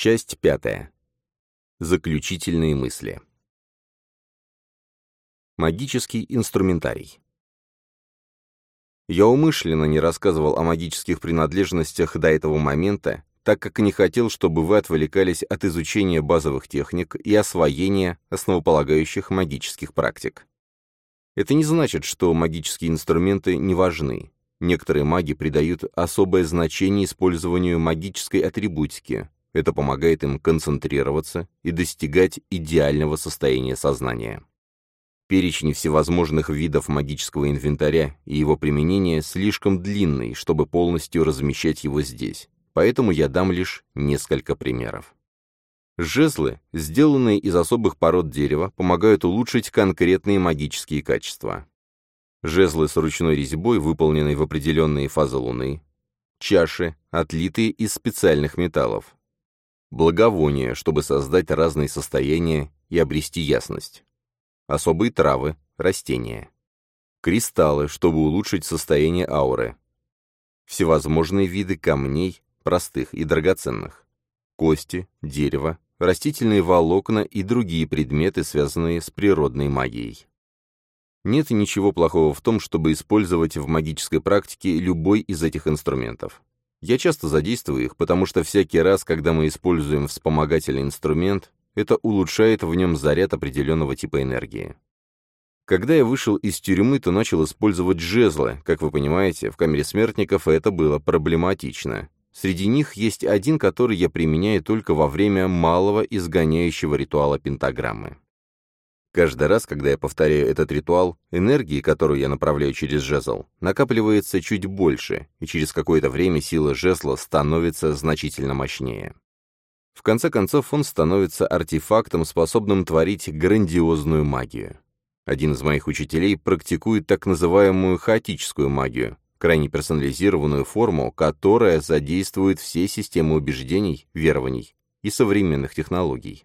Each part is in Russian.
Часть пятая. Заключительные мысли. Магический инструментарий. Я умышленно не рассказывал о магических принадлежностях до этого момента, так как не хотел, чтобы вы отвлекались от изучения базовых техник и освоения основополагающих магических практик. Это не значит, что магические инструменты не важны. Некоторые маги придают особое значение использованию магической атрибутики. Это помогает им концентрироваться и достигать идеального состояния сознания. Перечень всевозможных видов магического инвентаря и его применения слишком длинный, чтобы полностью размещать его здесь, поэтому я дам лишь несколько примеров. Жезлы, сделанные из особых пород дерева, помогают улучшить конкретные магические качества. Жезлы с ручной резьбой, выполненные в определенные фазы Луны. Чаши, отлитые из специальных металлов. Благовония, чтобы создать разные состояния и обрести ясность особые травы, растения. Кристаллы, чтобы улучшить состояние ауры. Всевозможные виды камней, простых и драгоценных. Кости, дерево, растительные волокна и другие предметы, связанные с природной магией. Нет ничего плохого в том, чтобы использовать в магической практике любой из этих инструментов. Я часто задействую их, потому что всякий раз, когда мы используем вспомогательный инструмент, это улучшает в нем заряд определенного типа энергии. Когда я вышел из тюрьмы, то начал использовать жезлы. Как вы понимаете, в камере смертников это было проблематично. Среди них есть один, который я применяю только во время малого изгоняющего ритуала пентаграммы. Каждый раз, когда я повторяю этот ритуал, энергии, которую я направляю через жезл, накапливается чуть больше, и через какое-то время сила жезла становится значительно мощнее. В конце концов, он становится артефактом, способным творить грандиозную магию. Один из моих учителей практикует так называемую хаотическую магию, крайне персонализированную форму, которая задействует все системы убеждений, верований и современных технологий.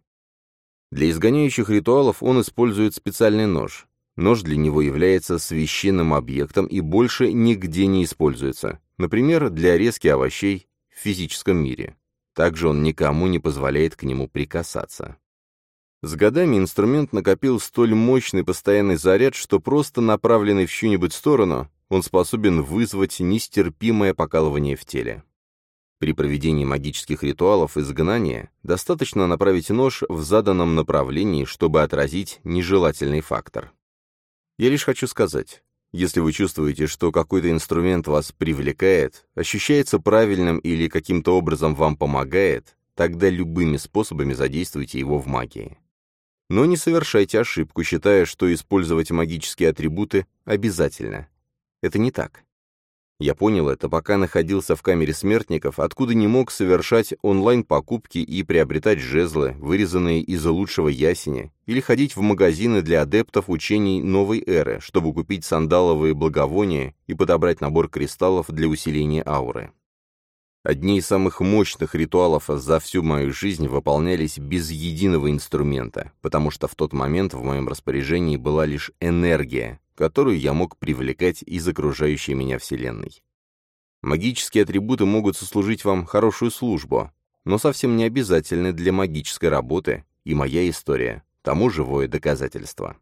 Для изгоняющих ритуалов он использует специальный нож. Нож для него является священным объектом и больше нигде не используется, например, для резки овощей в физическом мире. Также он никому не позволяет к нему прикасаться. С годами инструмент накопил столь мощный постоянный заряд, что просто направленный в чью-нибудь сторону, он способен вызвать нестерпимое покалывание в теле. При проведении магических ритуалов изгнания достаточно направить нож в заданном направлении, чтобы отразить нежелательный фактор. Я лишь хочу сказать, если вы чувствуете, что какой-то инструмент вас привлекает, ощущается правильным или каким-то образом вам помогает, тогда любыми способами задействуйте его в магии. Но не совершайте ошибку, считая, что использовать магические атрибуты обязательно. Это не так. Я понял это, пока находился в камере смертников, откуда не мог совершать онлайн-покупки и приобретать жезлы, вырезанные из лучшего ясеня, или ходить в магазины для адептов учений новой эры, чтобы купить сандаловые благовония и подобрать набор кристаллов для усиления ауры. Одни из самых мощных ритуалов за всю мою жизнь выполнялись без единого инструмента, потому что в тот момент в моем распоряжении была лишь энергия, которую я мог привлекать из окружающей меня Вселенной. Магические атрибуты могут сослужить вам хорошую службу, но совсем не обязательны для магической работы, и моя история — тому живое доказательство.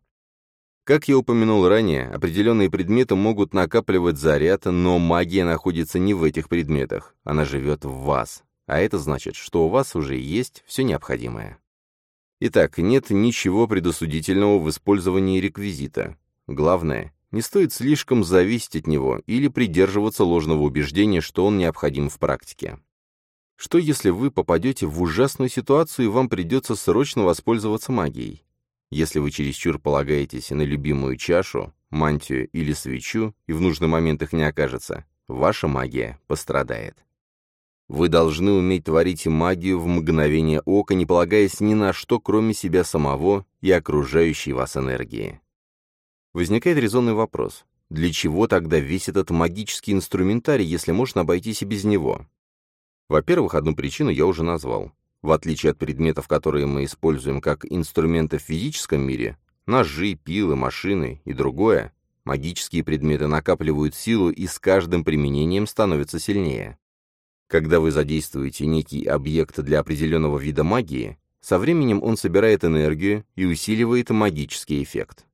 Как я упомянул ранее, определенные предметы могут накапливать заряд, но магия находится не в этих предметах, она живет в вас, а это значит, что у вас уже есть все необходимое. Итак, нет ничего предосудительного в использовании реквизита. Главное, не стоит слишком зависеть от него или придерживаться ложного убеждения, что он необходим в практике. Что если вы попадете в ужасную ситуацию и вам придется срочно воспользоваться магией? Если вы чересчур полагаетесь на любимую чашу, мантию или свечу, и в нужный момент их не окажется, ваша магия пострадает. Вы должны уметь творить магию в мгновение ока, не полагаясь ни на что, кроме себя самого и окружающей вас энергии. Возникает резонный вопрос. Для чего тогда весь этот магический инструментарий, если можно обойтись и без него? Во-первых, одну причину я уже назвал. В отличие от предметов, которые мы используем как инструменты в физическом мире, ножи, пилы, машины и другое, магические предметы накапливают силу и с каждым применением становятся сильнее. Когда вы задействуете некий объект для определенного вида магии, со временем он собирает энергию и усиливает магический эффект.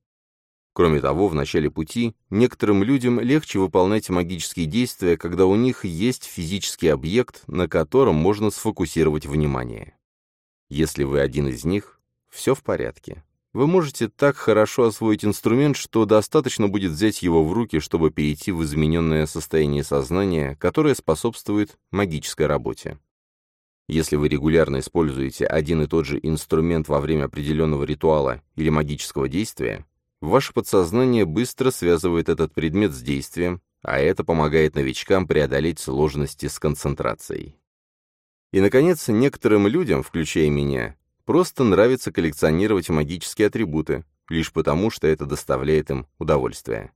Кроме того, в начале пути некоторым людям легче выполнять магические действия, когда у них есть физический объект, на котором можно сфокусировать внимание. Если вы один из них, все в порядке. Вы можете так хорошо освоить инструмент, что достаточно будет взять его в руки, чтобы перейти в измененное состояние сознания, которое способствует магической работе. Если вы регулярно используете один и тот же инструмент во время определенного ритуала или магического действия, Ваше подсознание быстро связывает этот предмет с действием, а это помогает новичкам преодолеть сложности с концентрацией. И, наконец, некоторым людям, включая меня, просто нравится коллекционировать магические атрибуты, лишь потому, что это доставляет им удовольствие.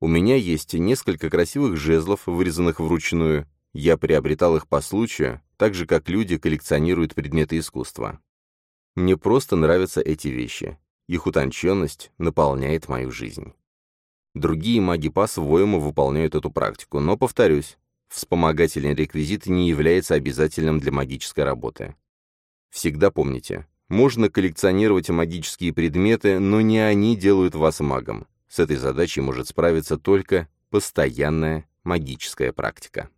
У меня есть несколько красивых жезлов, вырезанных вручную. Я приобретал их по случаю, так же, как люди коллекционируют предметы искусства. Мне просто нравятся эти вещи. Их утонченность наполняет мою жизнь. Другие маги по-своему выполняют эту практику, но, повторюсь, вспомогательный реквизит не является обязательным для магической работы. Всегда помните, можно коллекционировать магические предметы, но не они делают вас магом. С этой задачей может справиться только постоянная магическая практика.